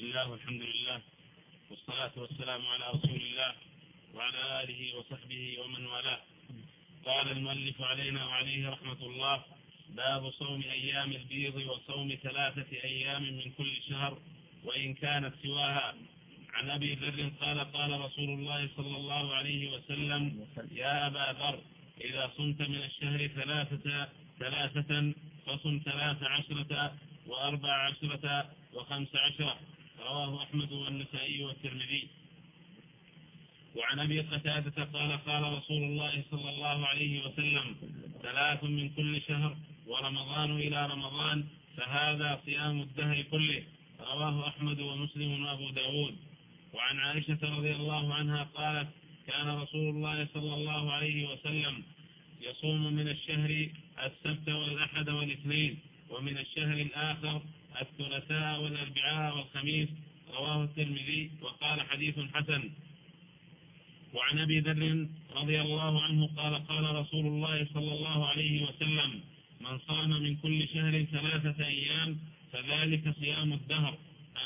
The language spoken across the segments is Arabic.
الله والحمد لله والصلاة والسلام على رسول الله وعلى آله وصحبه ومن والاه. قال المؤلف علينا وعليه رحمة الله باب صوم أيام البيض وصوم ثلاثة أيام من كل شهر وإن كانت سواها. عن أبي ذر قال قال رسول الله صلى الله عليه وسلم يا أبا ذر إذا صمت من الشهر ثلاثة ثلاثة فصم ثلاث عشرة وأربع عشرة وخمس عشرة. رواه أحمد والنسائي والترمذي. وعن أبي قتادة قال قال رسول الله صلى الله عليه وسلم ثلاث من كل شهر ورمضان إلى رمضان فهذا صيام الدهر كله. رواه أحمد ومسلم وأبو داود. وعن عائشة رضي الله عنها قالت كان رسول الله صلى الله عليه وسلم يصوم من الشهر السبت والأحد والاثنين ومن الشهر الآخر الثلاثاء والأربعاء والخميس رواه الترمذي وقال حديث حسن. وعن أبي ذر رضي الله عنه قال قال رسول الله صلى الله عليه وسلم من صام من كل شهر ثلاثة أيام فذلك صيام الدهر.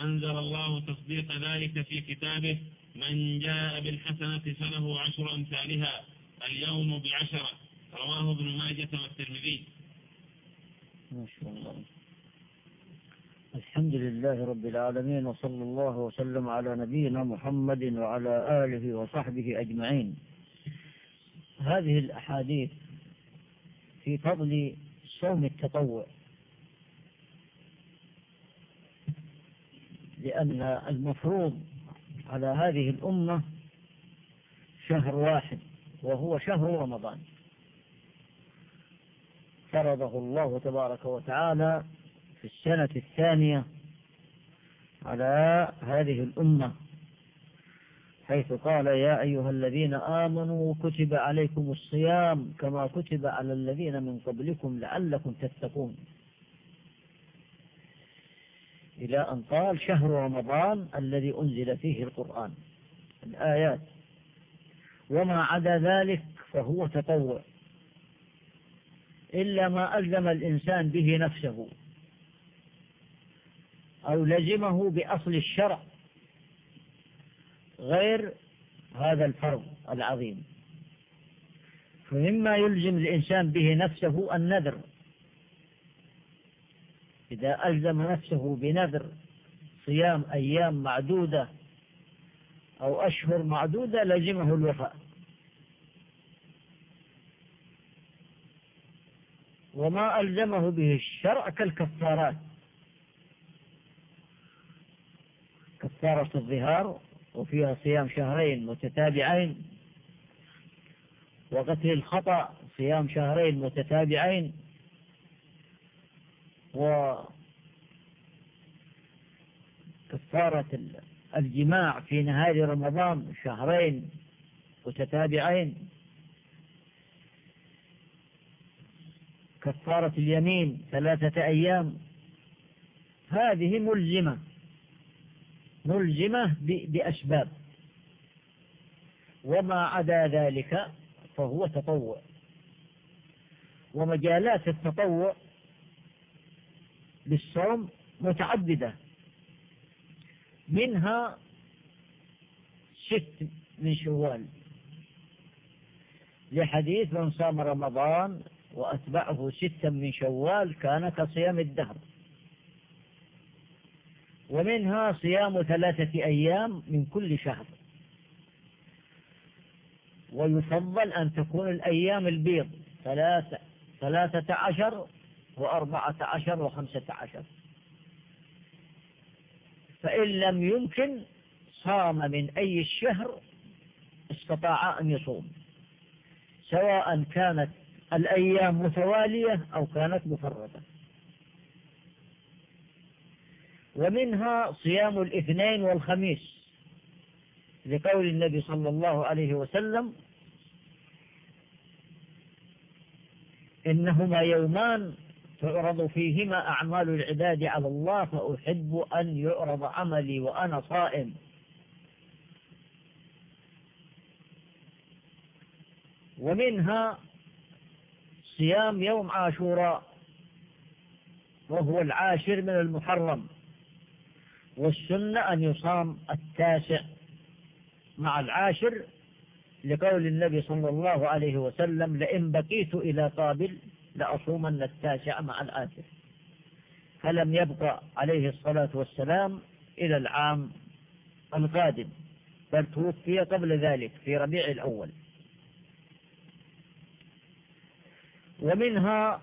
أنزل الله تصديق ذلك في كتابه من جاء بالحسنة فله عشر أمثالها اليوم بعشرة. رواه ابن ماجة والترمذي. ما شاء الله. الحمد لله رب العالمين وصلى الله وسلم على نبينا محمد وعلى آله وصحبه أجمعين. هذه الأحاديث في فضل صوم التطوع لأن المفروض على هذه الأمة شهر واحد وهو شهر رمضان. فرضه الله تبارك وتعالى في السنة الثانية على هذه الأمة حيث قال يا أيها الذين آمنوا كتب عليكم الصيام كما كتب على الذين من قبلكم لعلكم تتقون. إلى أن قال شهر رمضان الذي أنزل فيه القرآن الآيات وما عدا ذلك فهو تطوع إلا ما ألزم الإنسان به نفسه. أو لزمه بأصل الشرع غير هذا الفرض العظيم. فمما يلزم الإنسان به نفسه النذر. إذا ألزم نفسه بنذر صيام أيام معدودة أو أشهر معدودة لزمه الوفاء. وما ألزمه به الشرع كالكفارات. كفارة الظهار وفيها صيام شهرين متتابعين وقتل الخطأ صيام شهرين متتابعين وكفارة الجماع في نهار رمضان شهرين متتابعين كفارة اليمين ثلاثة أيام. هذه ملزمة. ملزمة بأسباب. وما عدا ذلك فهو تطوع. ومجالات التطوع للصوم متعددة. منها ست من شوال. لحديث من صام رمضان وأتبعه ستا من شوال كان كصيام الدهر. ومنها صيام ثلاثة أيام من كل شهر. ويفضل أن تكون الأيام البيض ثلاثة, ثلاثة عشر وأربعة عشر وخمسة عشر. فإن لم يمكن صام من أي الشهر استطاع أن يصوم سواء كانت الأيام متوالية أو كانت مفردة ومنها صيام الاثنين والخميس لقول النبي صلى الله عليه وسلم إنهما يومان تعرض فيهما أعمال العباد على الله فأحب أن يعرض عملي وأنا صائم. ومنها صيام يوم عاشوراء وهو العاشر من المحرم. والسنة أن يصام التاسع مع العاشر لقول النبي صلى الله عليه وسلم لئن بقيت إلى قابل لأصومن التاسع مع العاشر. فلم يبقى عليه الصلاة والسلام إلى العام القادم بل توفي قبل ذلك في ربيع الأول. ومنها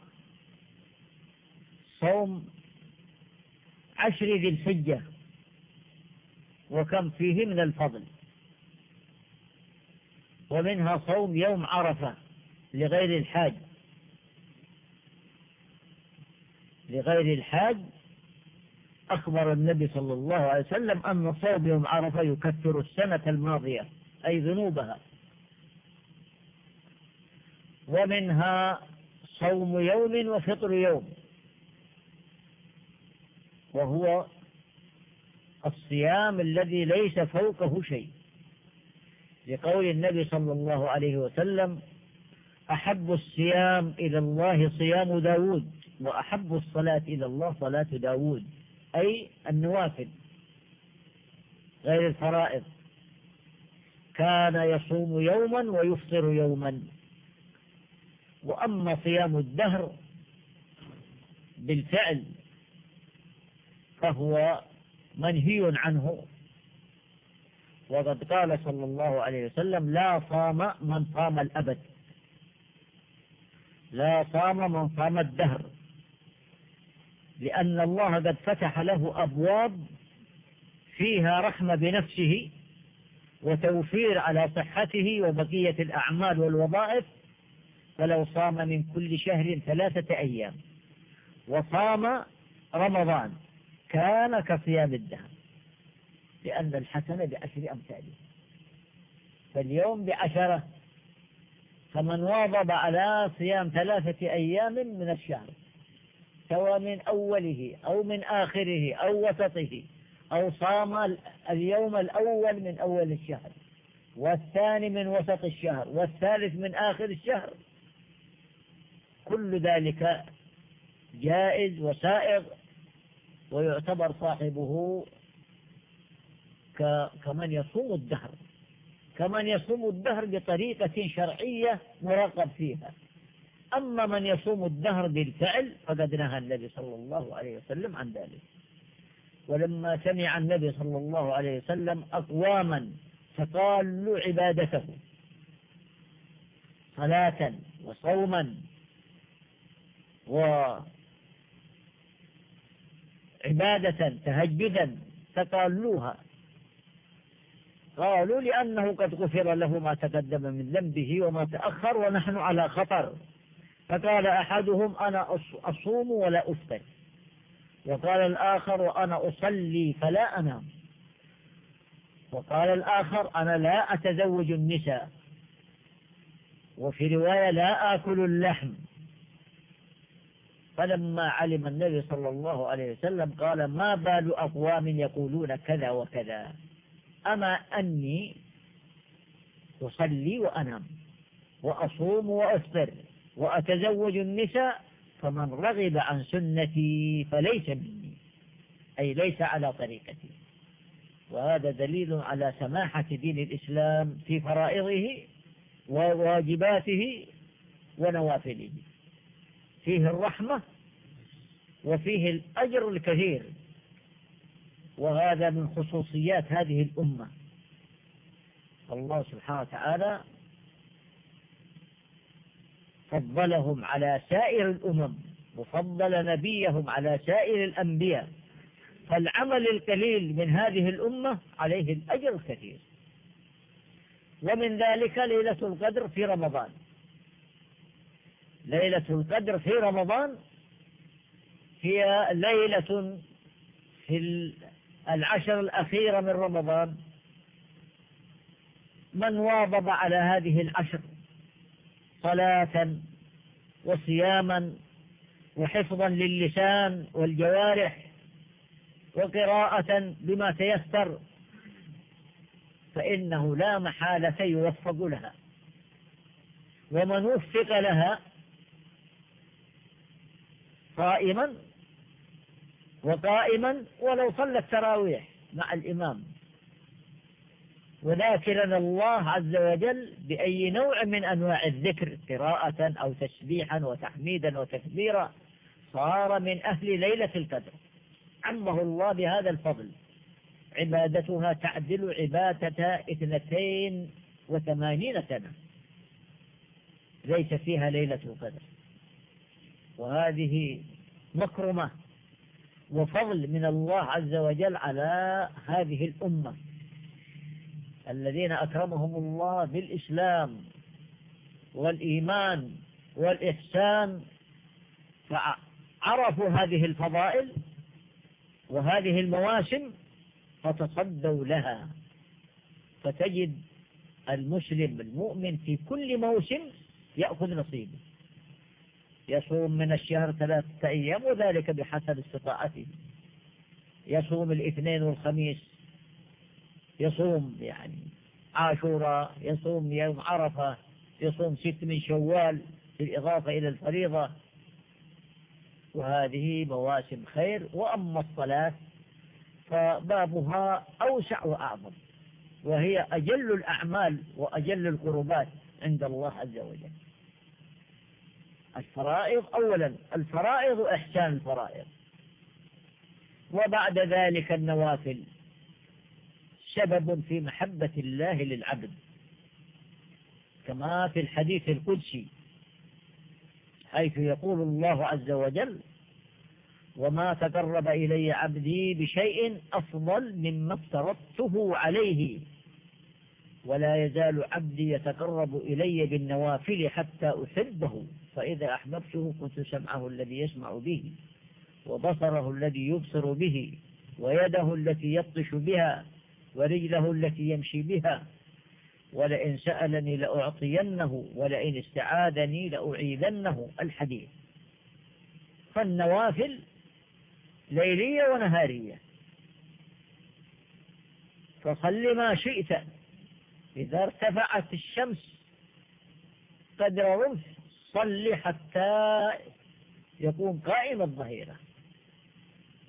صوم عشر ذي الحجة وكم فيه من الفضل. ومنها صوم يوم عرفة لغير الحاج. لغير الحاج أخبر النبي صلى الله عليه وسلم أن صوم يوم عرفة يكفر السنة الماضية أي ذنوبها. ومنها صوم يوم وفطر يوم. وهو الصيام الذي ليس فوقه شيء. لقول النبي صلى الله عليه وسلم أحب الصيام إلى الله صيام داود وأحب الصلاة إلى الله صلاة داود أي النوافل غير الفرائض. كان يصوم يوما ويفطر يوما. وأما صيام الدهر بالفعل فهو منهي عنه. وقد قال صلى الله عليه وسلم لا صام من صام الأبد. لا صام من صام الدهر. لأن الله قد فتح له أبواب فيها رحمة بنفسه وتوفير على صحته وبقية الأعمال والوظائف. فلو صام من كل شهر ثلاثة أيام. وصام رمضان. كان كصيام الدهر لأن الحسنة بعشر أمثاله. فاليوم بعشرة فمن واظب على صيام ثلاثة أيام من الشهر سواء من أوله أو من آخره أو وسطه أو صام اليوم الأول من أول الشهر والثاني من وسط الشهر والثالث من آخر الشهر. كل ذلك جائز وسائغ ويعتبر صاحبه كمن يصوم الدهر. كمن يصوم الدهر بطريقة شرعية مرغب فيها. أما من يصوم الدهر بالفعل فقد نهى النبي صلى الله عليه وسلم عن ذلك. ولما سمع النبي صلى الله عليه وسلم أقواما فقالوا عبادته. صلاة وصوما وعبادة تهجدا تقالوها قالوا لأنه قد غفر له ما تقدم من ذنبه وما تأخر ونحن على خطر. فقال أحدهم أنا أصوم ولا أفطر. وقال الآخر وأنا أصلي فلا أنام. وقال الآخر أنا لا أتزوج النساء. وفي رواية لا آكل اللحم. فلما علم النبي صلى الله عليه وسلم قال ما بال أقوام يقولون كذا وكذا؟ أما أني أصلي وأنام وأصوم وأفطر وأتزوج النساء فمن رغب عن سنتي فليس مني أي ليس على طريقتي. وهذا دليل على سماحة دين الإسلام في فرائضه وواجباته ونوافله. فيه الرحمة وفيه الأجر الكثير. وهذا من خصوصيات هذه الأمة. الله سبحانه وتعالى فضلهم على سائر الأمم وفضل نبيهم على سائر الأنبياء. فالعمل القليل من هذه الأمة عليه الأجر الكثير. ومن ذلك ليلة القدر في رمضان. ليلة القدر في رمضان هي ليلة في العشر الأخيرة من رمضان. من واظب على هذه العشر صلاة وصياما وحفظا للسان والجوارح وقراءة بما تيسر فإنه لا محالة يوفق لها. ومن وفق لها صائما وقائما ولو صلى التراويح مع الإمام. وذاكرنا الله عز وجل بأي نوع من أنواع الذكر قراءة أو تسبيحا وتحميدا وتكبيرا صار من أهل ليلة القدر. عمه الله بهذا الفضل. عبادتها تعدل عبادة اثنتين وثمانين سنة. ليس فيها ليلة القدر. وهذه مكرمة وفضل من الله عز وجل على هذه الأمة الذين أكرمهم الله بالإسلام والإيمان والإحسان فعرفوا هذه الفضائل وهذه المواسم فتصدوا لها. فتجد المسلم المؤمن في كل موسم يأخذ نصيبه. يصوم من الشهر ثلاثة أيام وذلك بحسب استطاعته. يصوم الاثنين والخميس يصوم يعني عاشوراء يصوم يوم عرفة يصوم ست من شوال بالإضافة إلى الفريضة. وهذه مواسم خير. وأما الصلاة فبابها أوسع وأعظم وهي أجل الأعمال وأجل القربات عند الله عز وجل. الفرائض أولا الفرائض إحسان الفرائض. وبعد ذلك النوافل. سبب في محبة الله للعبد. كما في الحديث القدسي حيث يقول الله عز وجل وما تقرب إلي عبدي بشيء أفضل مما افترضته عليه ولا يزال عبدي يتقرب إلي بالنوافل حتى أحبه. فإذا أحببته كنت سمعه الذي يسمع به وبصره الذي يبصر به ويده التي يبطش بها ورجله التي يمشي بها ولئن سألني لأعطينه ولئن استعاذني لأعيذنه. الحديث فالنوافل ليلية ونهارية. فصل ما شئت إذا ارتفعت الشمس قدر رمح صل حتى يكون قائم الظهيرة.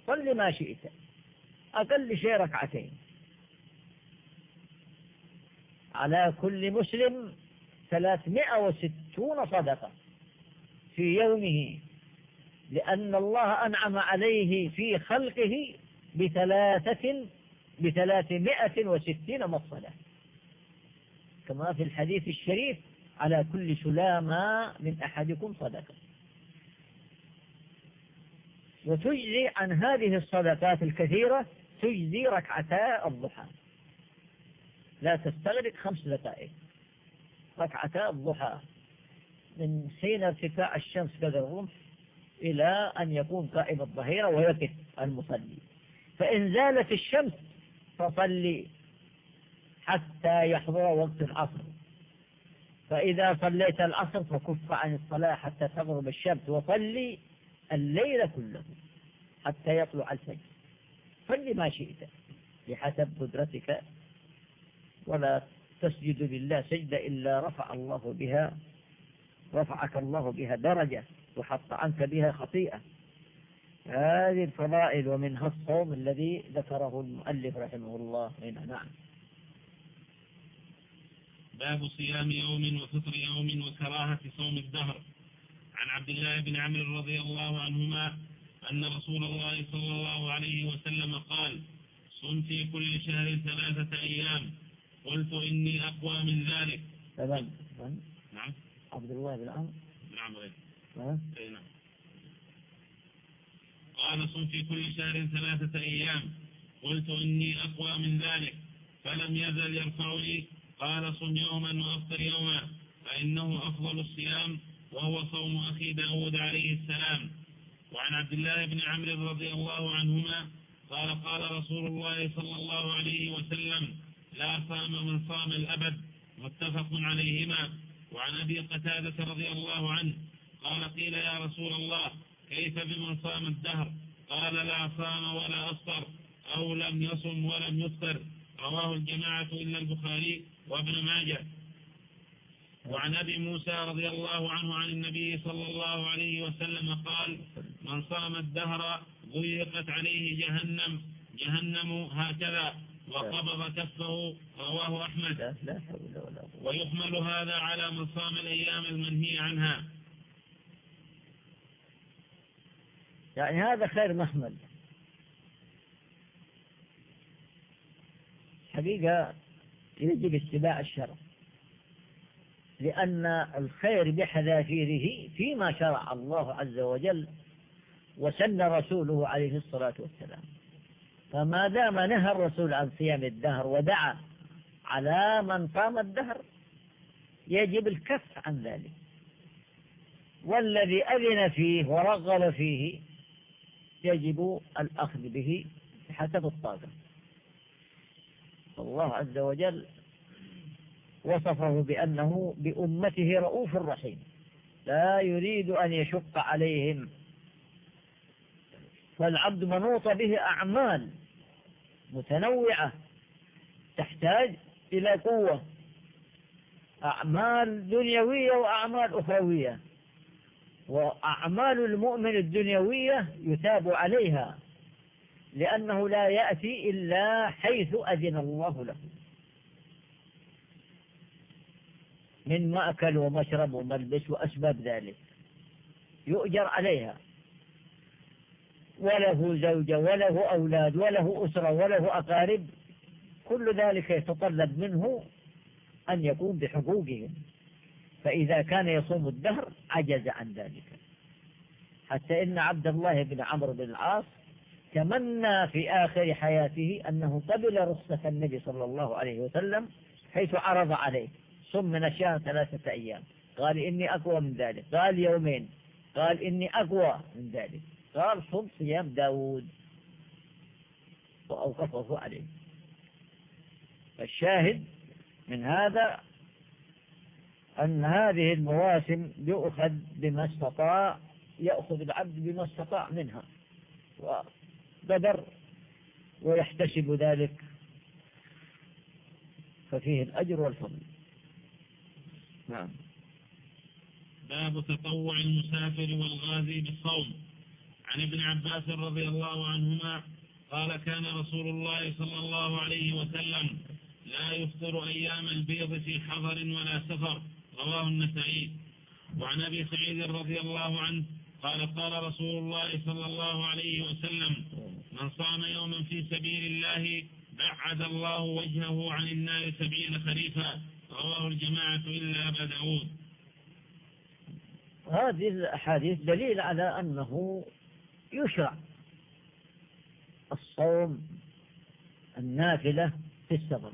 صل ما شئت. أقل شيء ركعتين. على كل مسلم ثلاثمائة وستون صدقة في يومه لأن الله أنعم عليه في خلقه بثلاثة بثلاثمائة وستين مصلة كما في الحديث الشريف على كل سلامة من أحدكم صدقة. وتجزي عن هذه الصدقات الكثيرة تجزي ركعتا الضحى. لا تستغرق خمس دقائق. ركعتا الضحى. من حين ارتفاع الشمس قدر الرمح إلى أن يكون قائم الظهيرة ويقف المصلي. فإن زالت الشمس فصلي حتى يحضر وقت العصر. فإذا صليت العصر فكف عن الصلاة حتى تغرب الشمس وصلي الليل كله حتى يطلع الفجر. صل ما شئت بحسب قدرتك ولا تسجد لله سجدة إلا رفع الله بها رفعك الله بها درجة وحط عنك بها خطيئة. هذه الفضائل ومنها الصوم الذي ذكره المؤلف رحمه الله نعم. باب صيام يوم وفطر يوم وكراهة صوم الدهر. عن عبد الله بن عمرو رضي الله عنهما أن رسول الله صلى الله عليه وسلم قال صم في كل شهر ثلاثة أيام. قلت إني أقوى من ذلك. تمام. نعم. عبد الله بن عمرو. نعم. غير. نعم نعم. قال صم في كل شهر ثلاثة أيام. قلت إني أقوى من ذلك. فلم يزل يرفعني قال صم يوما وأفطر يوما فإنه أفضل الصيام وهو صوم أخي داود عليه السلام. وعن عبد الله بن عمرو رضي الله عنهما قال قال رسول الله صلى الله عليه وسلم لا صام من صام الأبد. متفق عليهما. وعن أبي قتادة رضي الله عنه قال قيل يا رسول الله كيف بمن صام الدهر؟ قال لا صام ولا أفطر أو لم يصم ولم يفطر. رواه الجماعة إلا البخاري. وابن ماجه وعن أبي موسى رضي الله عنه عن النبي صلى الله عليه وسلم قال من صام الدهر ضيقت عليه جهنم جهنم هكذا وقبض كفه رواه أحمد. ويحمل هذا على من صام الأيام المنهي عنها. يعني هذا خير محمل. حقيقة يجب اتباع الشرع. لأن الخير بحذافيره فيما شرع الله عز وجل وسن رسوله عليه الصلاة والسلام. فما دام نهى الرسول عن صيام الدهر ودعا على من صام الدهر يجب الكف عن ذلك. والذي أذن فيه ورغب فيه يجب الأخذ به حسب الطاقة. الله عز وجل وصفه بأنه بأمته رؤوف رحيم. لا يريد أن يشق عليهم. فالعبد منوط به أعمال متنوعة تحتاج إلى قوة. أعمال دنيوية وأعمال أخروية. وأعمال المؤمن الدنيوية يتاب عليها. لأنه لا يأتي إلا حيث أذن الله له. من مأكل ومشرب وملبس وأسباب ذلك. يؤجر عليها. وله زوجة وله أولاد وله أسرة وله أقارب. كل ذلك يتطلب منه أن يقوم بحقوقهم. فإذا كان يصوم الدهر عجز عن ذلك. حتى إن عبد الله بن عمرو بن العاص تمنى في آخر حياته أنه قبل رخصة النبي صلى الله عليه وسلم حيث عرض عليه. من الشهر ثلاثة أيام. قال إني أقوى من ذلك. قال يومين. قال إني أقوى من ذلك. قال صم صيام داود. وأوقفه عليه. الشاهد من هذا أن هذه المواسم يؤخذ بما استطاع يأخذ العبد بما استطاع منها. وقدر ويحتسب ذلك. ففيه الأجر والفضل. نعم. باب تطوع المسافر والغازي بالصوم. عن ابن عباس رضي الله عنهما قال كان رسول الله صلى الله عليه وسلم لا يفطر أيام البيض في حضر ولا سفر. رواه النسائي. وعن أبي سعيد رضي الله عنه قال قال رسول الله صلى الله عليه وسلم من صام يوما في سبيل الله بعد الله وجهه عن النار سبعين خريفا رواه الجماعة إلا أبا داود. هذه الأحاديث دليل على أنه يشرع الصوم النافلة في السفر.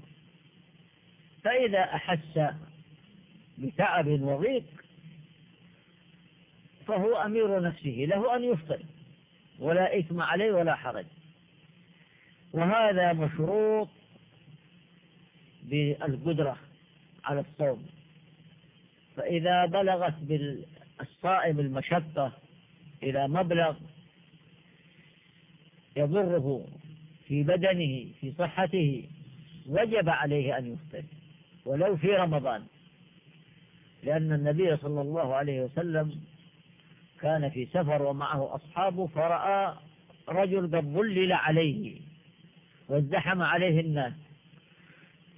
فإذا أحس بتعب وضيق فهو أمير نفسه له أن يفطر. ولا إثم عليه ولا حرج. وهذا مشروط بالقدرة على الصوم. فإذا بلغت بالصائم المشقة إلى مبلغ يضره في بدنه في صحته وجب عليه أن يفطر. ولو في رمضان. لأن النبي صلى الله عليه وسلم كان في سفر ومعه أصحابه فرأى رجل قد ظلل عليه وازدحم عليه الناس.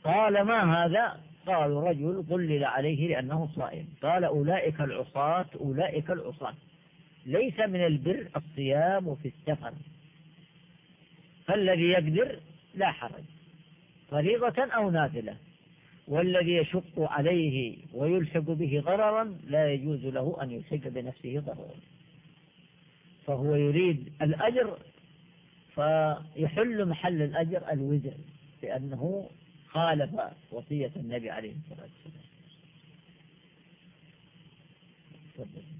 قال ما هذا؟ قال رجل ظلل عليه لأنه صائم. قال أولئك العصاة أولئك العصاة. ليس من البر الصيام في السفر. فالذي يقدر لا حرج. فريضة أو نافلة. والذي يشق عليه ويلحق به ضررا لا يجوز له أن يلحق بنفسه ضررا. فهو يريد الأجر فيحل محل الأجر الوزر لأنه خالف وصية النبي عليه الصلاة والسلام.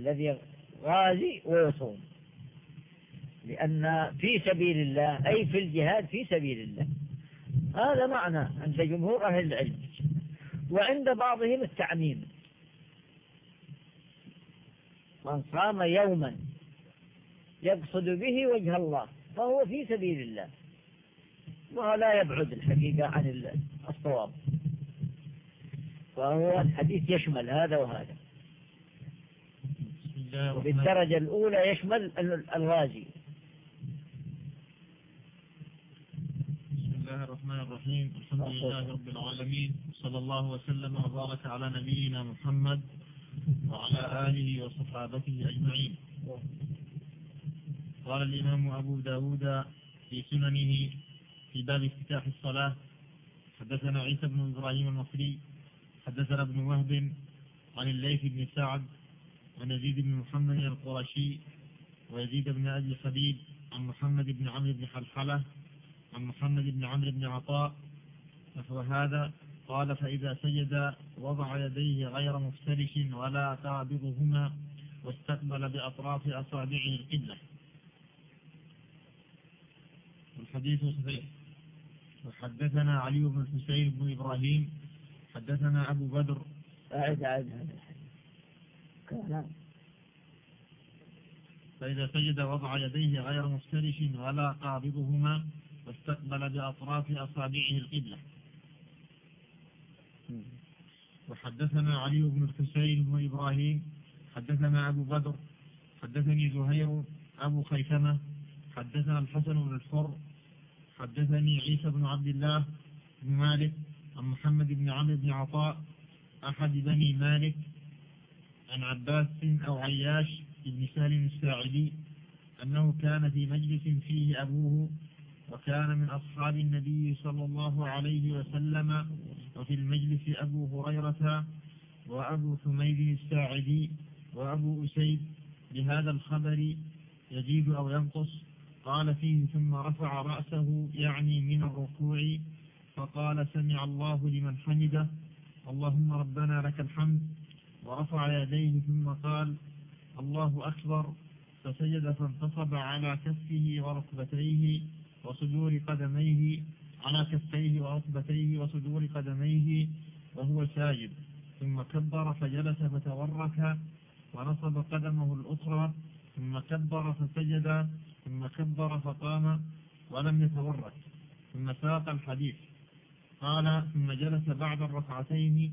الذي غازي ويصوم. لأن في سبيل الله أي في الجهاد في سبيل الله. هذا معنى عند جمهور أهل العلم. وعند بعضهم التعميم. من صام يوما يقصد به وجه الله فهو في سبيل الله. ولا يبعد الحقيقة عن الصواب. فهو الحديث يشمل هذا وهذا. بالدرجة الأولى يشمل الغازي. بسم الله الرحمن الرحيم. الحمد لله رب العالمين. صلى الله وسلم وبارك على نبينا محمد وعلى آله وصحابته أجمعين. قال الإمام أبو داود في سننه في باب افتتاح الصلاة حدثنا عيسى بن إبراهيم المصري حدثنا ابن وهب عن الليث بن سعد عن يزيد بن محمد القرشي ويزيد بن أبي حبيب عن محمد بن عمرو بن حلحلة عن محمد بن عمرو بن عطاء. نحو هذا. قال فإذا سجد وضع يديه غير مفترش ولا قابضهما واستقبل بأطراف أصابعه القبلة. الحديث صحيح. وحدثنا علي بن الحسين بن إبراهيم حدثنا أبو بدر. أعد أعد. فإذا سجد وضع يديه غير مفترش ولا قابضهما واستقبل بأطراف أصابعه القبلة. وحدثنا علي بن الحسين بن إبراهيم حدثنا أبو بدر حدثني زهير أبو خيثمة حدثنا الحسن بن الحر حدثني عيسى بن عبد الله بن مالك عن محمد بن عمرو بن عطاء أحد بني مالك عن عباس أو عياش بن سالم الساعدي أنه كان في مجلس فيه أبوه وكان من أصحاب النبي صلى الله عليه وسلم وفي المجلس أبو هريرة وأبو حميد الساعدي وأبو أسيد. بهذا الخبر يزيد أو ينقص قال فيه ثم رفع رأسه يعني من الركوع فقال سمع الله لمن حمده اللهم ربنا لك الحمد ورفع يديه ثم قال الله أكبر. فسجد فانتصب على كفه وركبتيه وصدور قدميه على كفيه وركبتيه وصدور قدميه وهو ساجد. ثم كبر فجلس فتورك ونصب قدمه الأخرى ثم كبر فسجد ثم كبر فقام ولم يتورك. ثم ساق الحديث. قال ثم جلس بعد الركعتين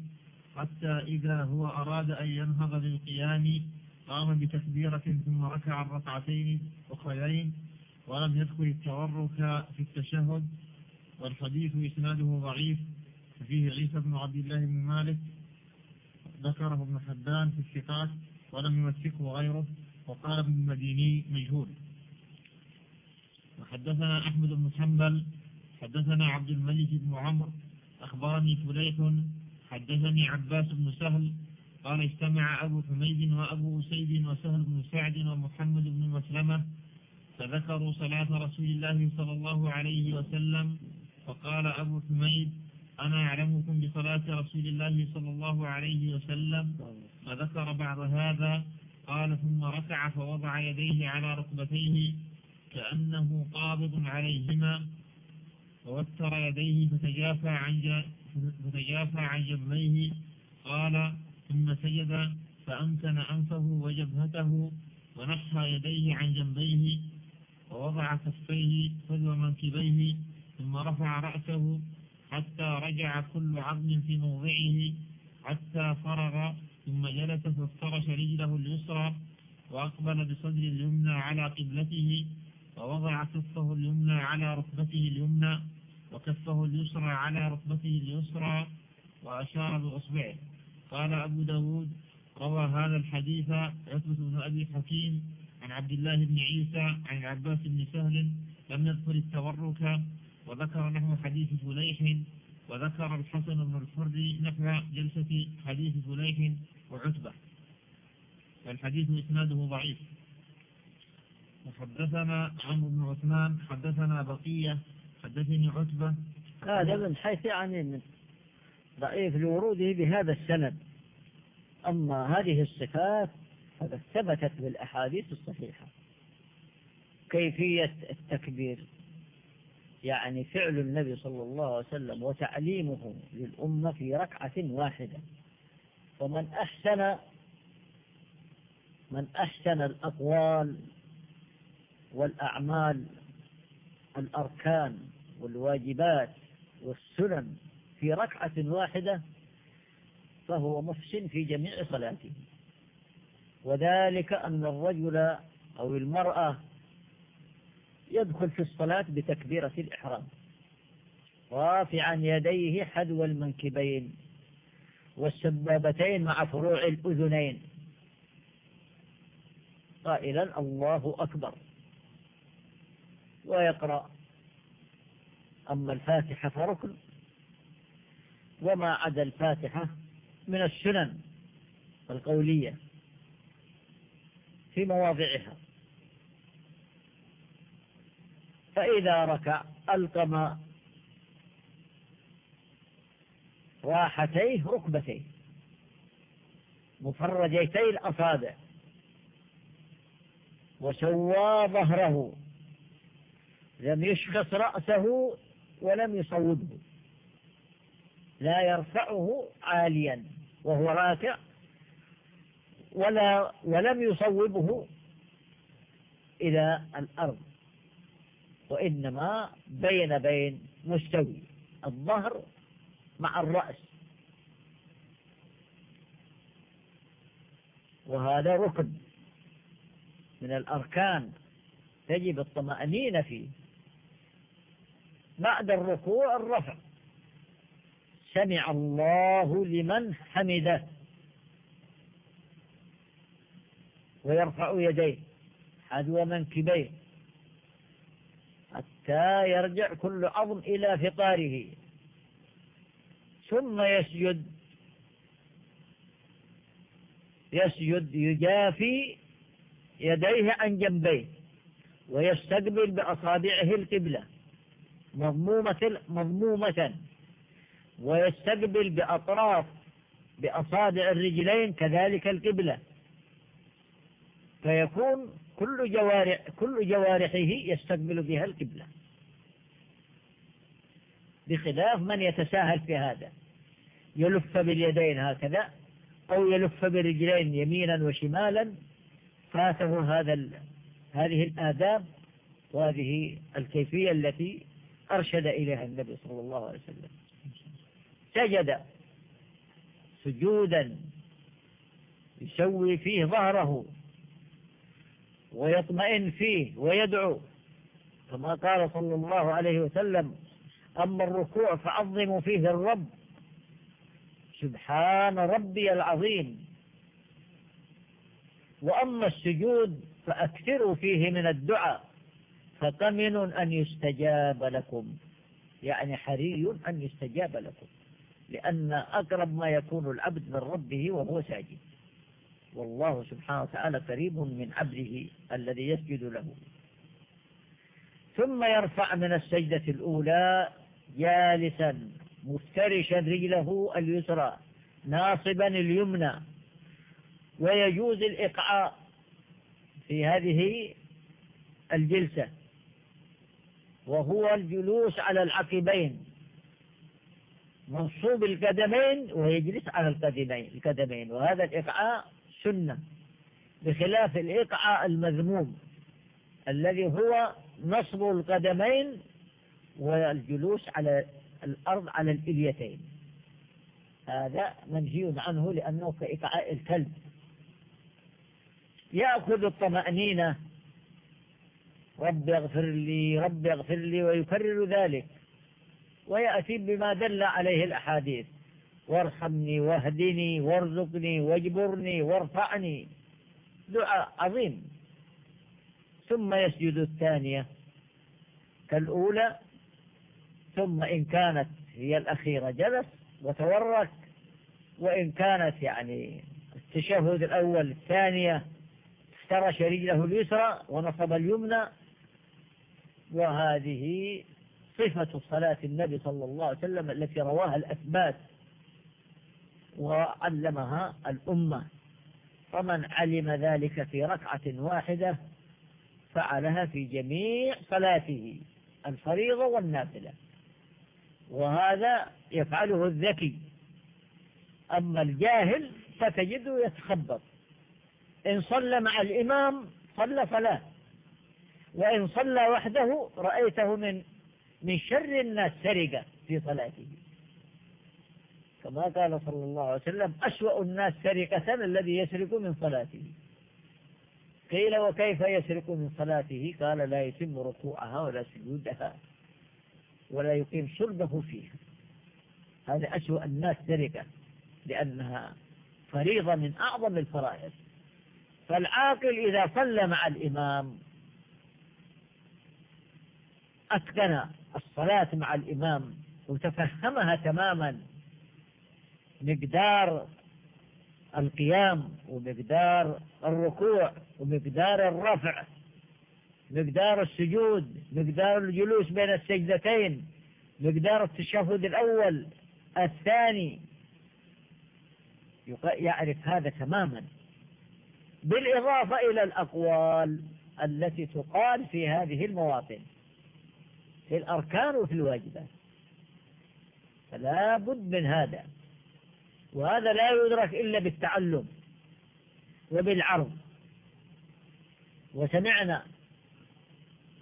حتى إذا هو أراد أن ينهض للقيام قام بتكبيرة ثم ركع الركعتين أخريين ولم يذكر التورك في التشهد والحديث إسناده ضعيف فيه عيسى بن عبد الله بن مالك ذكره ابن حبان في الثقات ولم يمسكه غيره وقال ابن المديني مجهول. وحدثنا أحمد بن حنبل حدثنا عبد الملك بن عمرو أخبرني فليح حدثني عباس بن سهل قال اجتمع أبو حميد وأبو سيد وسهل بن سعد ومحمد بن مسلمة فذكروا صلاة رسول الله صلى الله عليه وسلم فقال أبو حميد أنا أعلمكم بصلاة رسول الله صلى الله عليه وسلم فذكر بعض هذا قال ثم ركع فوضع يديه على ركبتيه كأنه قابض عليهما ووتر يديه فتجافى عن فتجافى عن جنبيه قال ثم سجد فأمكن أنفه وجبهته ونحى يديه عن جنبيه ووضع كفيه فذو منكبيه ثم رفع رأسه حتى رجع كل عظم في موضعه حتى فرغ ثم جلس فافترش رجله اليسرى وأقبل بصدر اليمنى على قبلته ووضع كفه اليمنى على ركبته اليمنى. وكفه اليسرى على ركبته اليسرى وأشار بأصبعه. قال أبو داود روى هذا الحديث عتبة بن أبي حكيم عن عبد الله بن عيسى عن عباس بن سهل لم يذكر التورك وذكر نحو حديث فليح وذكر الحسن بن الحر نحو جلسة حديث فليح وعتبة. والحديث إسناده ضعيف. وحدثنا عمرو بن عثمان حدثنا بقية حدثني عتبة. هذا من حيث يعني من ضعيف لوروده بهذا السند. أما هذه الصفات فقد ثبتت بالأحاديث الصحيحة. كيفية التكبير. يعني فعل النبي صلى الله عليه وسلم وتعليمه للأمة في ركعة واحدة. ومن أحسن من أحسن الأقوال والأعمال الأركان والواجبات والسنن في ركعة واحدة فهو محسن في جميع صلاته. وذلك أن الرجل أو المرأة يدخل في الصلاة بتكبيرة الإحرام. رافعا يديه حذو المنكبين والسبابتين مع فروع الأذنين. قائلا الله أكبر. ويقرأ أما الفاتحة فركن. وما عدا الفاتحة من السنن القولية في مواضعها. فإذا ركع ألقم راحتيه ركبتيه. مفرجيتي الأصابع. وسوى ظهره. لم يشخص رأسه ولم يصوبه لا يرفعه عاليا وهو راكع ولا ولم يصوبه إلى الأرض. وإنما بين بين مستوي الظهر مع الرأس. وهذا ركن من الأركان تجب الطمأنينة فيه. بعد الركوع الرفع. سمع الله لمن حمده. ويرفع يديه. حذو منكبيه حتى يرجع كل عظم إلى فطاره. ثم يسجد. يسجد يجافي يديه عن جنبيه. ويستقبل بأصابعه القبلة. مضمومة مضمومة ويستقبل بأطراف بأصابع الرجلين كذلك القبلة. فيكون كل جوارح كل جوارحه يستقبل بها القبلة. بخلاف من يتساهل في هذا. يلف باليدين هكذا أو يلف بالرجلين يمينا وشمالا فاته هذا هذه الآداب وهذه الكيفية التي أرشد إليها النبي صلى الله عليه وسلم. سجد سجودا يسوي فيه ظهره ويطمئن فيه ويدعو. كما قال صلى الله عليه وسلم أما الركوع فعظموا فيه الرب. سبحان ربي العظيم. وأما السجود فأكثروا فيه من الدعاء. فطمن أن يستجاب لكم يعني حري أن يستجاب لكم لأن أقرب ما يكون العبد من ربه وهو ساجد. والله سبحانه وتعالى قريب من عبده الذي يسجد له. ثم يرفع من السجدة الأولى جالسا مفترشا رجله اليسرى ناصبا اليمنى. ويجوز الإقعاء في هذه الجلسة. وهو الجلوس على العقبين. منصوب القدمين ويجلس على القدمين القدمين. وهذا الإقعاء سنة بخلاف الإقعاء المذموم الذي هو نصب القدمين والجلوس على الأرض على الإليتين. هذا منهي عنه لأنه كإقعاء الكلب. يأخذ الطمأنينة رب اغفر لي رب اغفر لي ويكرر ذلك. ويأتي بما دل عليه الأحاديث. وارحمني واهدني وارزقني واجبرني وارفعني. دعاء عظيم. ثم يسجد الثانية كالأولى. ثم إن كانت هي الأخيرة جلس وتورك. وإن كانت يعني التشهد الأول الثانية افترش رجله اليسرى ونصب اليمنى. وهذه صفة صلاة النبي صلى الله عليه وسلم التي رواها الأثبات وعلمها الأمة. فمن علم ذلك في ركعة واحدة فعلها في جميع صلاته الفريضة والنافلة. وهذا يفعله الذكي. أما الجاهل فتجده يتخبط. إن صلى مع الإمام صلى فلا. وإن صلى وحده رأيته من من شر الناس سرقة في صلاته. كما قال صلى الله عليه وسلم أسوأ الناس سرقة الذي يسرق من صلاته. قيل وكيف يسرق من صلاته؟ قال لا يتم ركوعها ولا سجودها ولا يقيم شربه فيها. هذا أسوأ الناس سرقة لأنها فريضة من أعظم الفرائض. فالعاقل إذا صلى مع الإمام أتقن الصلاة مع الإمام وتفهمها تماما. مقدار القيام ومقدار الركوع ومقدار الرفع مقدار السجود مقدار الجلوس بين السجدتين مقدار التشهد الأول الثاني. يعرف هذا تماما. بالإضافة إلى الأقوال التي تقال في هذه المواطن. في الأركان وفي الواجبات. فلا بد من هذا. وهذا لا يدرك إلا بالتعلم وبالعرض. وسمعنا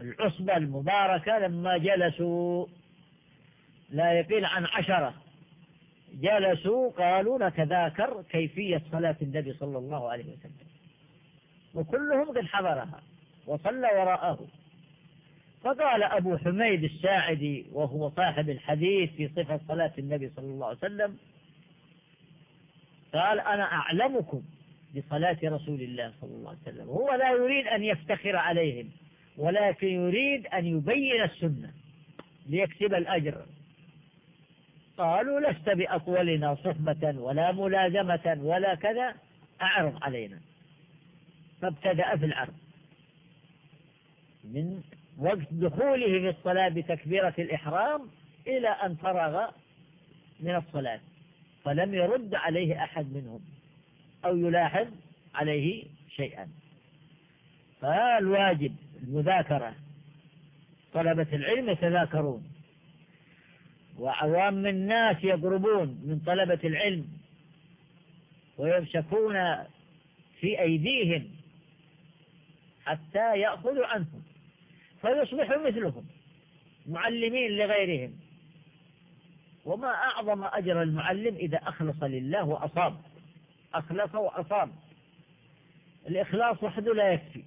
العصبة المباركة لما جلسوا لا يقل عن عشرة جلسوا قالوا نتذاكر كيفية صلاة النبي صلى الله عليه وسلم. وكلهم قد حضرها وصلى وراءه. فقال أبو حميد الساعدي وهو صاحب الحديث في صفة صلاة النبي صلى الله عليه وسلم قال أنا أعلمكم بصلاة رسول الله صلى الله عليه وسلم. هو لا يريد أن يفتخر عليهم ولكن يريد أن يبين السنة ليكسب الأجر. قالوا لست بأطولنا صحبة ولا ملازمة ولا كذا أعرض علينا. فابتدأ في العرض. من وقت دخوله في الصلاة بتكبيرة الإحرام إلى أن فرغ من الصلاة فلم يرد عليه أحد منهم أو يلاحظ عليه شيئا. فالواجب المذاكرة طلبة العلم يتذاكرون وعوام الناس يقربون من طلبة العلم ويمسكون في أيديهم حتى يأخذوا عنهم. فيصبحوا مثلهم معلمين لغيرهم. وما أعظم أجر المعلم إذا أخلص لله وأصاب. أخلص وأصاب. الإخلاص وحده لا يكفي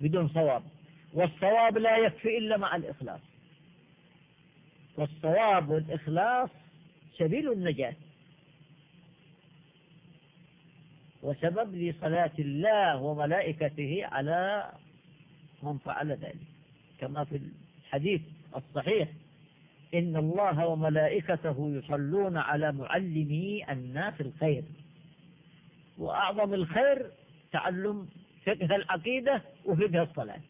بدون صواب. والصواب لا يكفي إلا مع الإخلاص. والصواب والإخلاص سبيل النجاة. وسبب لصلاة الله وملائكته على من فعل ذلك. كما في الحديث الصحيح. إن الله وملائكته يصلون على معلمي الناس الخير. وأعظم الخير تعلم فقه العقيدة وفقه الصلاة.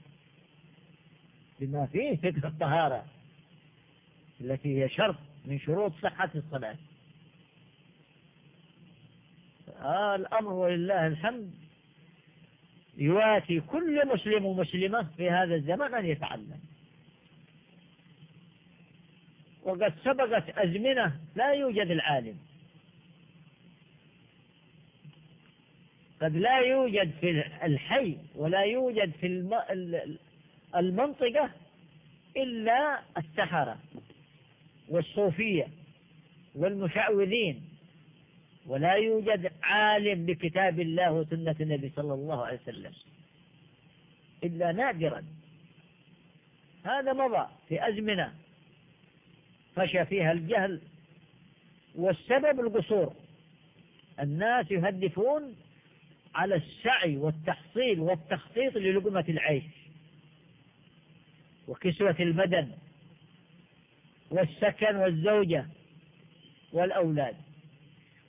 بما فيه فقه الطهارة التي هي شرط من شروط صحة الصلاة. آه الأمر ولله الحمد يواتي كل مسلم ومسلمة في هذا الزمن أن يتعلم. وقد سبقت أزمنة لا يوجد العالم. قد لا يوجد في الحي ولا يوجد في المنطقة إلا السحرة والصوفية والمشعوذين. ولا يوجد عالم بكتاب الله وسنة النبي صلى الله عليه وسلم إلا نادرا. هذا مضى في أزمنة فشى فيها الجهل والسبب القصور. الناس يهدفون على السعي والتحصيل والتخطيط للقمة العيش وكسوة البدن والسكن والزوجة والأولاد.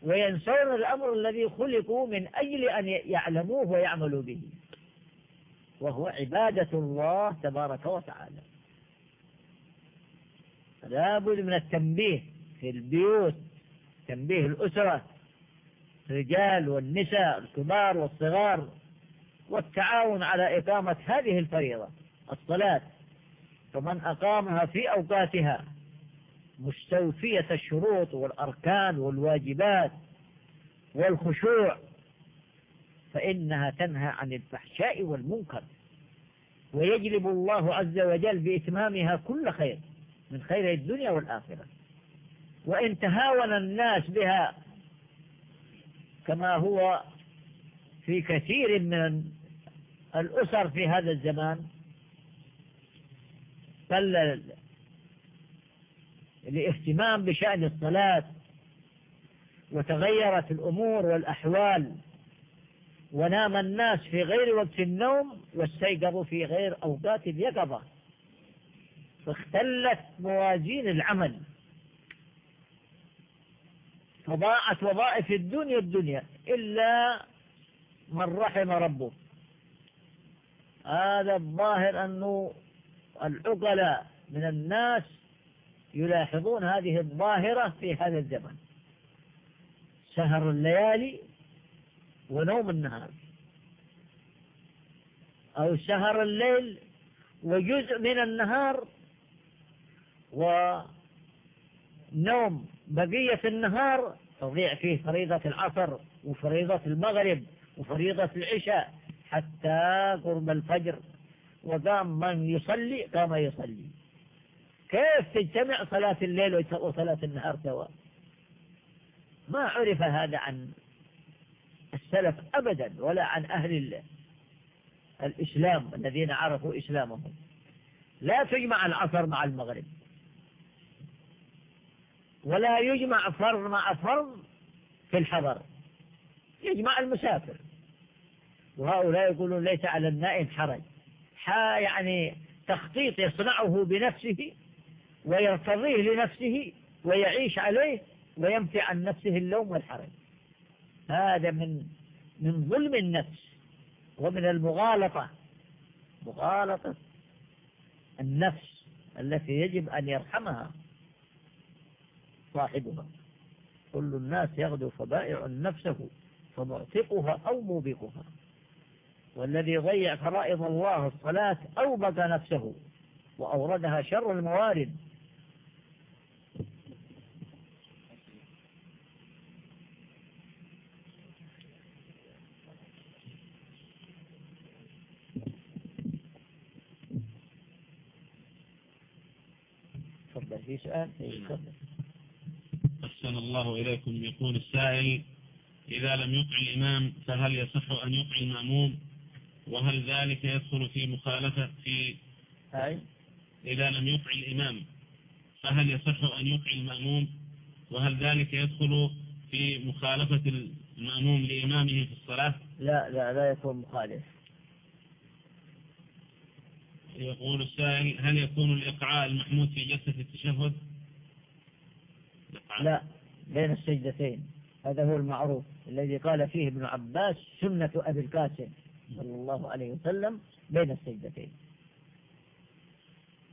وينسون الأمر الذي خلقوا من أجل أن يعلموه ويعملوا به. وهو عبادة الله تبارك وتعالى. لا بد من التنبيه في البيوت تنبيه الأسرة الرجال والنساء الكبار والصغار والتعاون على إقامة هذه الفريضة الصلاة. فمن أقامها في أوقاتها مستوفية الشروط والأركان والواجبات والخشوع فإنها تنهى عن الفحشاء والمنكر. ويجلب الله عز وجل بإتمامها كل خير من خير الدنيا والآخرة. وإن تهاون الناس بها كما هو في كثير من الأسر في هذا الزمان قل الاهتمام بشأن الصلاة وتغيرت الأمور والأحوال ونام الناس في غير وقت النوم واستيقظوا في غير أوقات اليقظة فاختلت موازين العمل. فضاعت وظائف الدنيا الدنيا إلا من رحم ربه. هذا الظاهر أنه العقلاء من الناس يلاحظون هذه الظاهرة في هذا الزمن. سهر الليالي ونوم النهار. أو سهر الليل وجزء من النهار ونوم. بقية النهار تضيع فيه فريضة العصر وفريضة المغرب وفريضة العشاء حتى قرب الفجر. وقام من يصلي قام يصلي. كيف تجتمع صلاة الليل وصلاة النهار سوا؟ ما عرف هذا عن السلف أبدا ولا عن أهل الإسلام الذين عرفوا إسلامهم. لا تجمع العصر مع المغرب. ولا يجمع فرض مع فرض في الحضر. يجمع المسافر. وهؤلاء يقولون ليس على النائم حرج. يعني تخطيط يصنعه بنفسه ويرتضيه لنفسه ويعيش عليه ويمتع عن نفسه اللوم والحرج. هذا من من ظلم النفس ومن المغالطة. مغالطة النفس التي يجب أن يرحمها صاحبها. كل الناس يغدو فبائع نفسه فمعتقها أو موبقها. والذي ضيع فرائض الله الصلاة أوبق نفسه وأوردها شر الموارد. في سؤال؟ تفضل. أحسن الله إليكم يقول السائل إذا لم يطع الإمام فهل يصح أن يطع المأموم؟ وهل ذلك يدخل في مخالفة في أي؟ إذا لم يطع الإمام فهل يصح أن يطع المأموم؟ وهل ذلك يدخل في مخالفة المأموم لإمامه في الصلاة؟ لا لا لا يكون مخالف. يقول السائل هل يكون الإقعاء المحمود في جلسة التشهد؟ لا بين السجدتين. هذا هو المعروف الذي قال فيه ابن عباس سنة أبي القاسم صلى الله عليه وسلم بين السجدتين.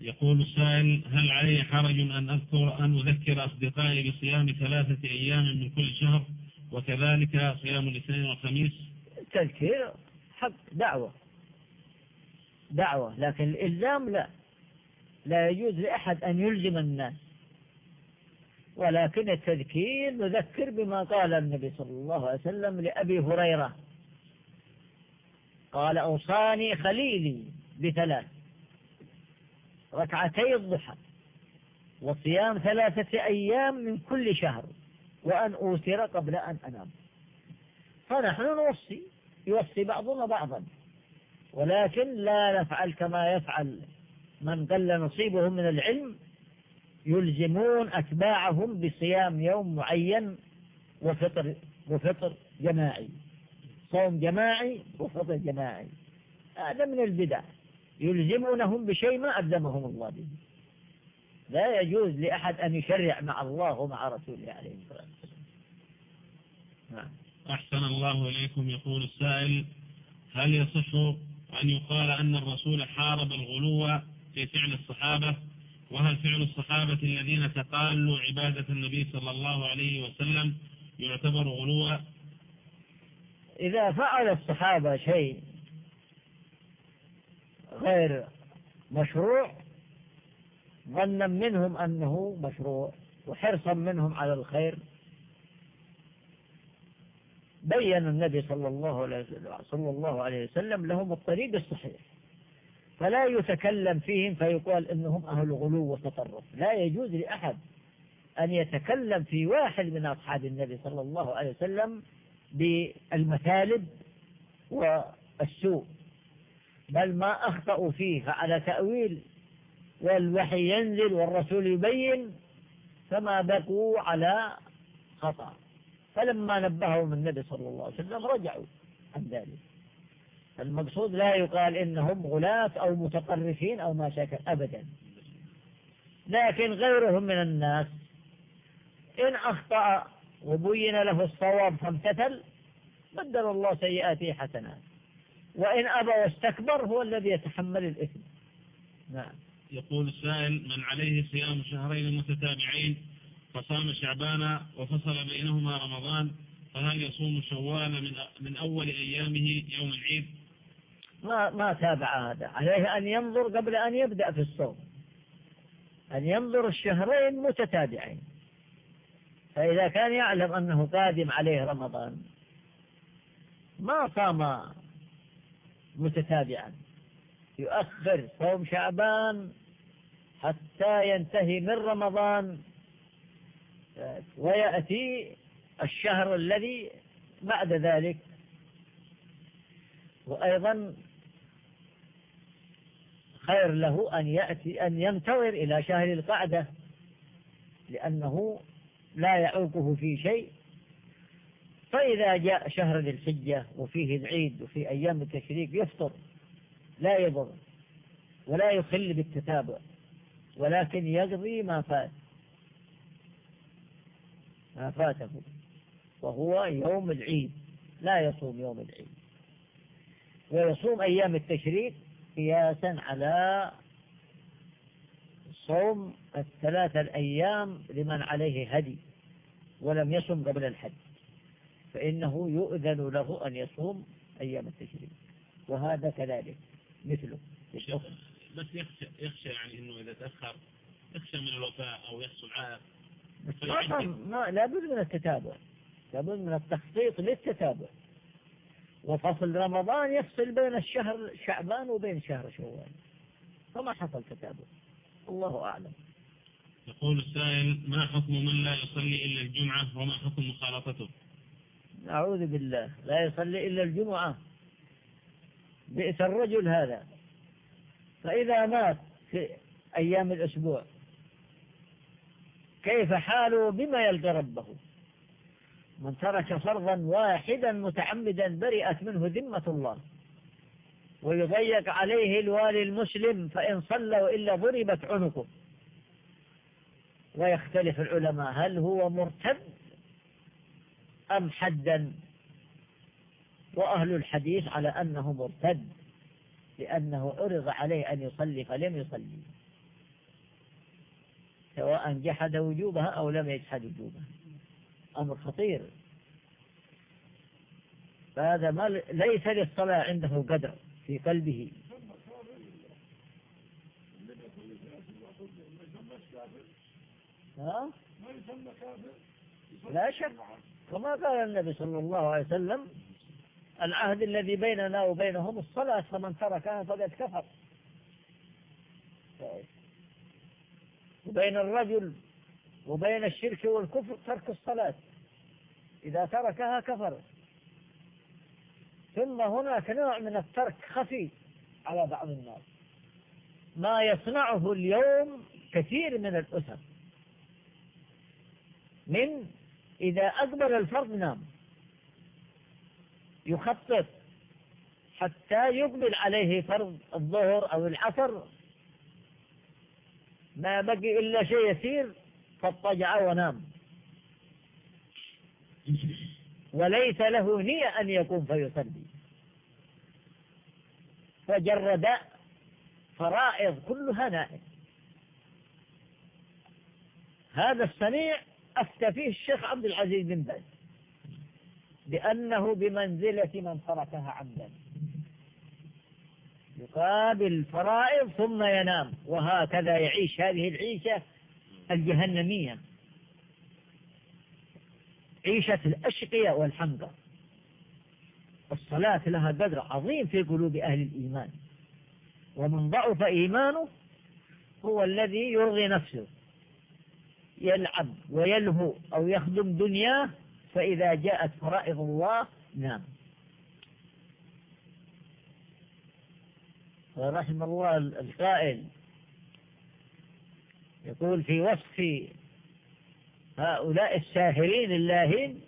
يقول السائل هل علي حرج أن أذكر أن أذكر أصدقائي بصيام ثلاثة أيام من كل شهر وكذلك صيام الاثنين والخميس؟ تذكير حق دعوة. دعوة لكن الإلزام لا. لا يجوز لأحد أن يلزم الناس. ولكن التذكير نذكر بما قال النبي صلى الله عليه وسلم لأبي هريرة. قال أوصاني خليلي بثلاث ركعتي الضحى وصيام ثلاثة أيام من كل شهر وأن أوتر قبل أن أنام. فنحن نوصي يوصي بعضنا بعضا. ولكن لا نفعل كما يفعل من قل نصيبه من العلم يلزمون أتباعهم بصيام يوم معين وفطر وفطر جماعي. صوم جماعي وفطر جماعي. هذا من البدع. يلزمونهم بشيء ما ألزمهم الله به. لا يجوز لأحد أن يشرع مع الله ومع رسوله عليه الصلاة والسلام. نعم. أحسن الله إليكم يقول السائل هل يصح أن يقال أن الرسول حارب الغلو في فعل الصحابة وهل فعل الصحابة الذين تقالوا عبادة النبي صلى الله عليه وسلم يعتبر غلوا إذا فعل الصحابة شيء غير مشروع ظنا منهم أنه مشروع وحرصا منهم على الخير بين النبي صلى الله صلى الله عليه وسلم لهم الطريق الصحيح فلا يتكلم فيهم فيقال إنهم أهل غلو وتطرف. لا يجوز لأحد أن يتكلم في واحد من أصحاب النبي صلى الله عليه وسلم بالمثالب والسوء. بل ما أخطأوا فيه فعلى تأويل والوحي ينزل والرسول يبين فما بقوا على خطأ. فلما نبههم النبي صلى الله عليه وسلم رجعوا عن ذلك. المقصود لا يقال إنهم غلاة أو متطرفين أو ما شاكل أبدا. لكن غيرهم من الناس إن أخطأ وبين له الصواب فامتثل بدل الله سيئاته حسنات. وإن أبى واستكبر هو الذي يتحمل الإثم. نعم. يقول السائل من عليه صيام شهرين متتابعين فصام شعبان وفصل بينهما رمضان فهل يصوم شوال من من أول أيامه يوم العيد؟ ما ما تابع هذا. عليه أن ينظر قبل أن يبدأ في الصوم. أن ينظر الشهرين متتابعين. فإذا كان يعلم أنه قادم عليه رمضان ما صام متتابعا. يؤخر صوم شعبان حتى ينتهي من رمضان ويأتي الشهر الذي بعد ذلك. وأيضا خير له أن يأتي أن ينتظر إلى شهر القعدة لأنه لا يعوقه في شيء. فإذا جاء شهر ذي الحجة وفيه العيد وفي أيام التشريق يفطر لا يضر ولا يخل بالتتابع ولكن يقضي ما فات. ما فاته. وهو يوم العيد لا يصوم يوم العيد. ويصوم أيام التشريق قياسا على صوم الثلاثة الأيام لمن عليه هدي ولم يصم قبل الحج. فإنه يؤذن له أن يصوم أيام التشريق. وهذا كذلك مثله. بس يخشى, يخشى يعني أنه إذا تأخر يخشى من الوفاء أو يحصل عائق. لابد من التتابع. لابد من التخطيط للتتابع. وفصل رمضان يفصل بين الشهر شعبان وبين شهر شوال. فما حصل تتابع. الله أعلم. يقول السائل ما حكم من لا يصلي إلا الجمعة وما حكم مخالطته؟ أعوذ بالله. لا يصلي إلا الجمعة. بئس الرجل هذا. فإذا مات في أيام الأسبوع كيف حاله بما يلقى ربه. من ترك فرضا واحدا متعمدا برئت منه ذمة الله. ويضيق عليه الوالي المسلم فإن صلى وإلا ضربت عنقه. ويختلف العلماء هل هو مرتد أم حدا؟ وأهل الحديث على أنه مرتد لأنه عرض عليه أن يصلي فلم يصلي. سواء جحد وجوبها أو لم يجحد وجوبها. أمر خطير. فهذا ما ليس للصلاة عنده قدر في قلبه. ها؟ لا شك. كما قال النبي صلى الله عليه وسلم العهد الذي بيننا وبينهم الصلاة فمن تركها فقد كفر. وبين الرجل وبين الشرك والكفر ترك الصلاة. إذا تركها كفر. ثم هناك نوع من الترك خفي على بعض الناس. ما يصنعه اليوم كثير من الأسر. من إذا أقبل الفرد نام. يخطط حتى يقبل عليه فرض الظهر أو العصر ما بقي إلا شيء يسير فاضطجع ونام. وليس له نية أن يقوم فيصلي. فجرد فرائض كلها نائم. هذا الصنيع أفتى فيه الشيخ عبد العزيز بن باز بأنه بمنزلة من تركها عمدا. يقابل الفرائض ثم ينام وهكذا يعيش هذه العيشة الجهنمية. عيشة الأشقياء والحمقى. الصلاة لها قدر عظيم في قلوب أهل الإيمان. ومن ضعف إيمانه هو الذي يرضي نفسه. يلعب ويلهو أو يخدم دنياه فإذا جاءت فرائض الله نام. ورحم الله القائل. يقول في وصف هؤلاء الساهرين اللاهين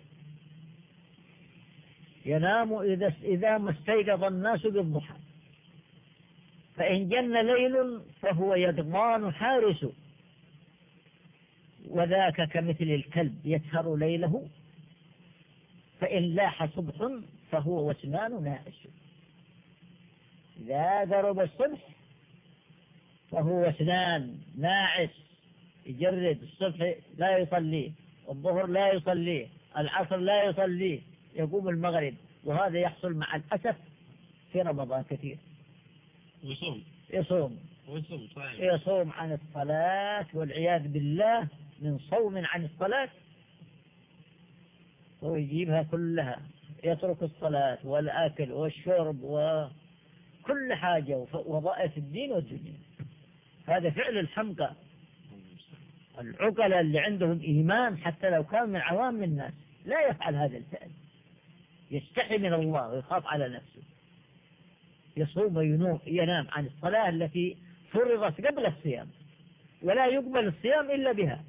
ينام إذا إذا ما استيقظ الناس بالضحى فإن جن ليل فهو يضمان حارس. وذاك كمثل الكلب يسهر ليله. فإن لاح صبح فهو وسنان ناعس إذا ضرب الصبح فهو وسنان ناعس يجرد الصبح لا يصلي الظهر لا يصلي العصر لا يصلي يقوم المغرب وهذا يحصل مع الأسف في رمضان كثير. يصوم. ويصوم صحيح. يصوم عن الصلاة والعياذ بالله من صوم عن الصلاة ويجيبها كلها. يترك الصلاة والأكل والشرب وكل حاجة وظائف الدين والدنيا هذا فعل الحمقى. العقلاء اللي عندهم إيمان حتى لو كان من عوام الناس لا يفعل هذا الفعل. يستحي من الله ويخاف على نفسه. يصوم وينوم ينام عن الصلاة التي فرضت قبل الصيام. ولا يقبل الصيام إلا بها.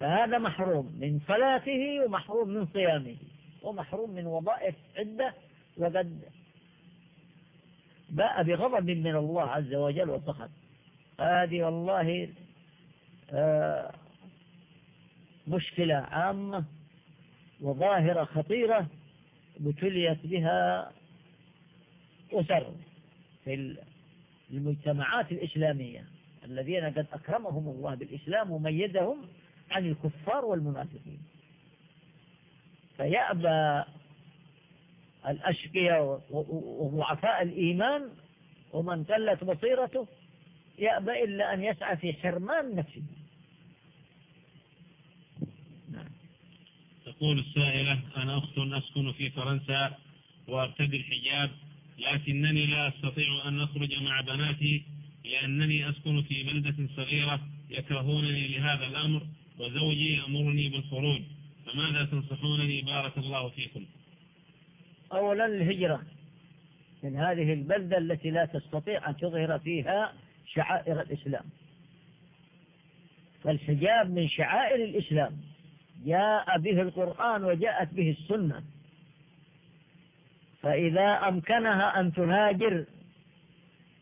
فهذا محروم من صلاته ومحروم من صيامه. ومحروم من وظائف عدة وقد باء بغضب من الله عز وجل وسخط. هذه والله آه، مشكلة عامة وظاهرة خطيرة ابتليت بها أسر في المجتمعات الإسلامية الذين قد أكرمهم الله بالإسلام وميزهم عن الكفار والمنافقين. فيأبى الأشقياء وضعفاء الإيمان ومن قلت بصيرته يأبى إلا أن يسعى في حرمان نفسه. نعم. تقول السائلة أنا أخت أسكن في فرنسا وأرتدي الحجاب لكنني لا أستطيع أن أخرج مع بناتي لأنني أسكن في بلدة صغيرة يكرهونني لهذا الأمر وزوجي يأمرني بالخروج فماذا تنصحونني؟ بارك الله فيكم. أولا الهجرة من هذه البلدة التي لا تستطيع أن تظهر فيها شعائر الإسلام. فالحجاب من شعائر الإسلام. جاء به القرآن وجاءت به السنة. فإذا أمكنها أن تهاجر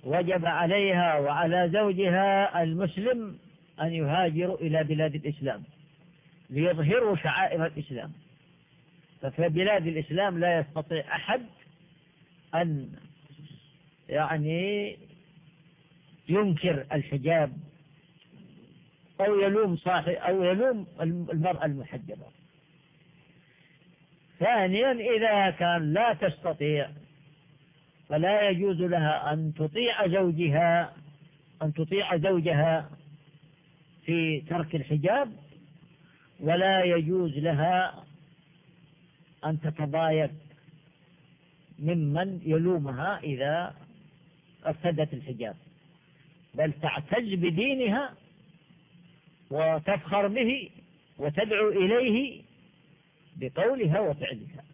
وجب عليها وعلى زوجها المسلم أن يهاجروا إلى بلاد الإسلام ليظهروا شعائر الإسلام. ففي بلاد الإسلام لا يستطيع أحد أن يعني ينكر الحجاب أو يلوم صاحب أو يلوم المرأة المحجبة. ثانيا إذا كان لا تستطيع فلا يجوز لها أن تطيع زوجها أن تطيع زوجها في ترك الحجاب ولا يجوز لها أن تتضايق ممن يلومها إذا ارتدت الحجاب. بل تعتز بدينها وتفخر به وتدعو إليه بقولها وفعلها.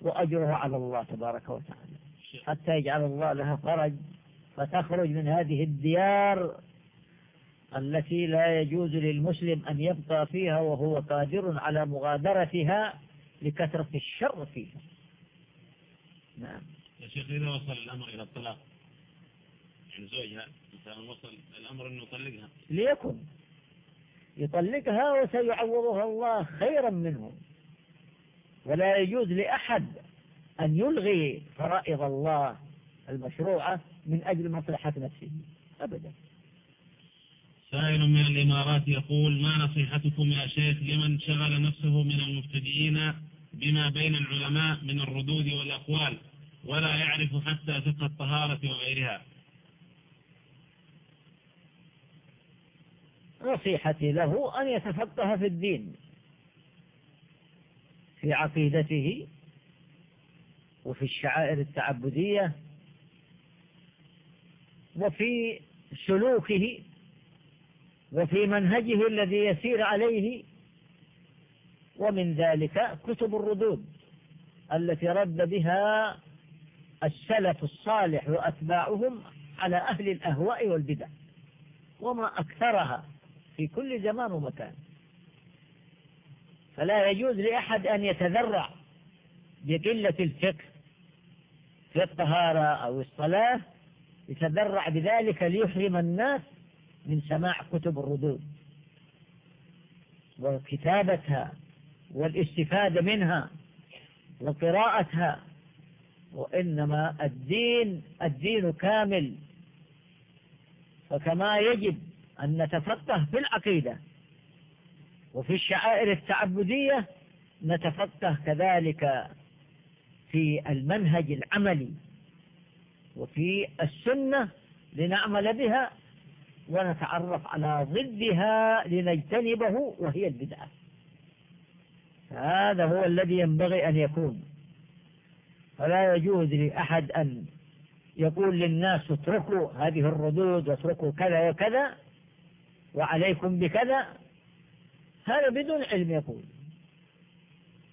وأجرها على الله تبارك وتعالى. حتى يجعل الله لها فرج فتخرج من هذه الديار التي لا يجوز للمسلم أن يبقى فيها وهو قادر على مغادرتها لكثرة الشر فيها نعم. يا شيخ إذا وصل الأمر إلى الطلاق يعني زوجها مثلا وصل الأمر أنه يطلقها. ليكن. يطلقها وسيعوضها الله خيرا منه. ولا يجوز لأحد أن يلغي فرائض الله المشروعة من أجل مصلحة نفسه. أبدا. سائل من الإمارات يقول ما نصيحتكم يا شيخ لمن شغل نفسه من المبتدئين بما بين العلماء من الردود والأقوال ولا يعرف حتى فقه الطهارة وغيرها. نصيحتي له أن يتفقه في الدين في عقيدته وفي الشعائر التعبدية وفي سلوكه وفي منهجه الذي يسير عليه ومن ذلك كتب الردود التي رد بها السلف الصالح وأتباعهم على أهل الأهواء والبدع وما أكثرها في كل زمان ومكان. فلا يجوز لأحد أن يتذرع بقلة الفقه في الطهارة أو الصلاة يتذرع بذلك ليحرم الناس من سماع كتب الردود. وكتابتها والاستفادة منها وقراءتها وإنما الدين الدين كامل. فكما يجب أن نتفقه في العقيدة وفي الشعائر التعبدية نتفقه كذلك في المنهج العملي وفي السنة لنعمل بها ونتعرف على ضدها لنجتنبه وهي البدعة. هذا هو الذي ينبغي أن يكون. فلا يجوز لأحد أن يقول للناس اتركوا هذه الردود واتركوا كذا وكذا وعليكم بكذا. هذا بدون علم يقول.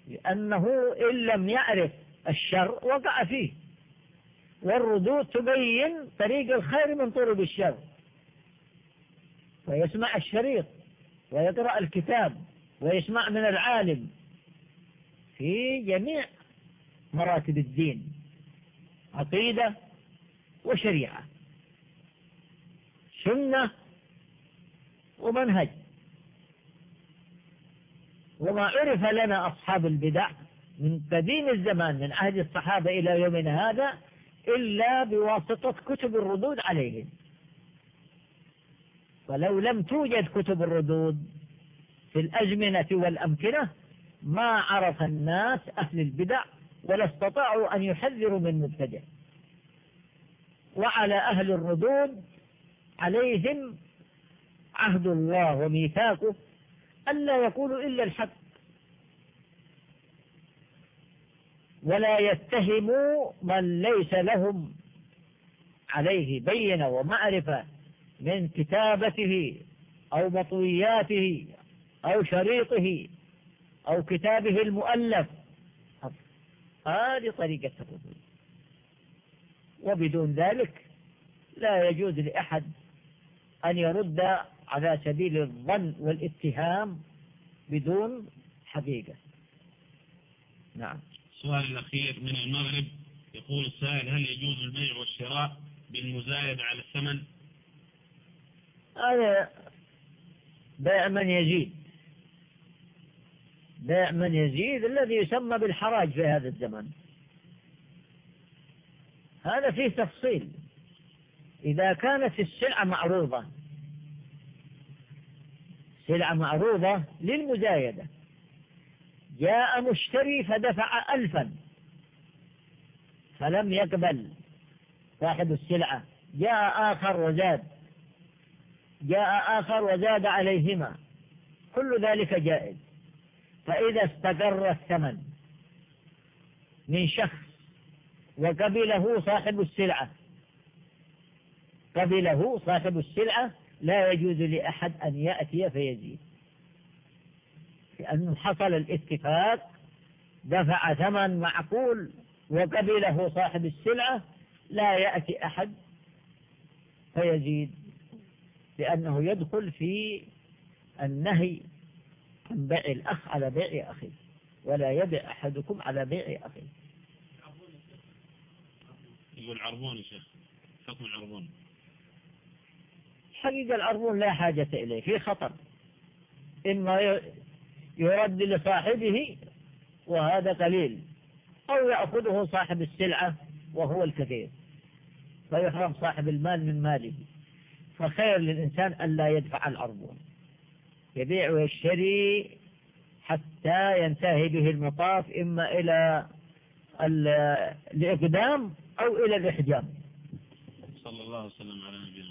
لأنه إن لم يعرف الشر وقع فيه. والردود تبين طريق الخير من طرق الشر. ويسمع الشريط ويقرأ الكتاب ويسمع من العالم. في جميع مراتب الدين عقيدة وشريعة سنة ومنهج. وما عرف لنا أصحاب البدع من قديم الزمان من عهد الصحابة إلى يومنا هذا إلا بواسطة كتب الردود عليهم. ولو لم توجد كتب الردود في الأزمنة والأمكنة ما عرف الناس أهل البدع ولا استطاعوا أن يحذروا من مبتدع. وعلى أهل الردود عليهم عهد الله وميثاقه ألا يقولوا إلا الحق. ولا يتهموا من ليس لهم عليه بينة ومعرفة من كتابته أو مطوياته أو شريطه. أو كتابه المؤلف. هذه طريقة الردود وبدون ذلك لا يجوز لأحد أن يرد على سبيل الظن والاتهام بدون حقيقة. نعم. السؤال الأخير من المغرب. يقول السائل هل يجوز البيع والشراء بالمزايد على الثمن؟ هذا بيع من يزيد. بيع من يزيد الذي يسمى بالحراج في هذا الزمن. هذا فيه تفصيل. إذا كانت السلعة معروضة سلعة معروضة للمزايدة. جاء مشتري فدفع ألفا فلم يقبل صاحب السلعة. جاء آخر وزاد جاء آخر وزاد عليهما. كل ذلك جائز. فإذا استقر الثمن من شخص وقبله صاحب السلعة قبله صاحب السلعة لا يجوز لأحد أن يأتي فيزيد لأنه حصل الاتفاق دفع ثمن معقول وقبله صاحب السلعة لا يأتي أحد فيزيد لأنه يدخل في النهي بيع الأخ على بيع أخيه ولا يبيع أحدكم على بيع أخيه يقول عربون يا شيخ حكم العربون. حقيقة العربون لا حاجة إليه في خطر. إما يرد لصاحبه وهذا قليل أو يأخذه صاحب السلعة وهو الكثير فيحرم صاحب المال من ماله. فخير للإنسان أن لا يدفع العربون. يبيع ويشتري حتى ينتهي به المطاف إما إلى الإقدام أو إلى الإحجام. صلى الله وسلم على نبينا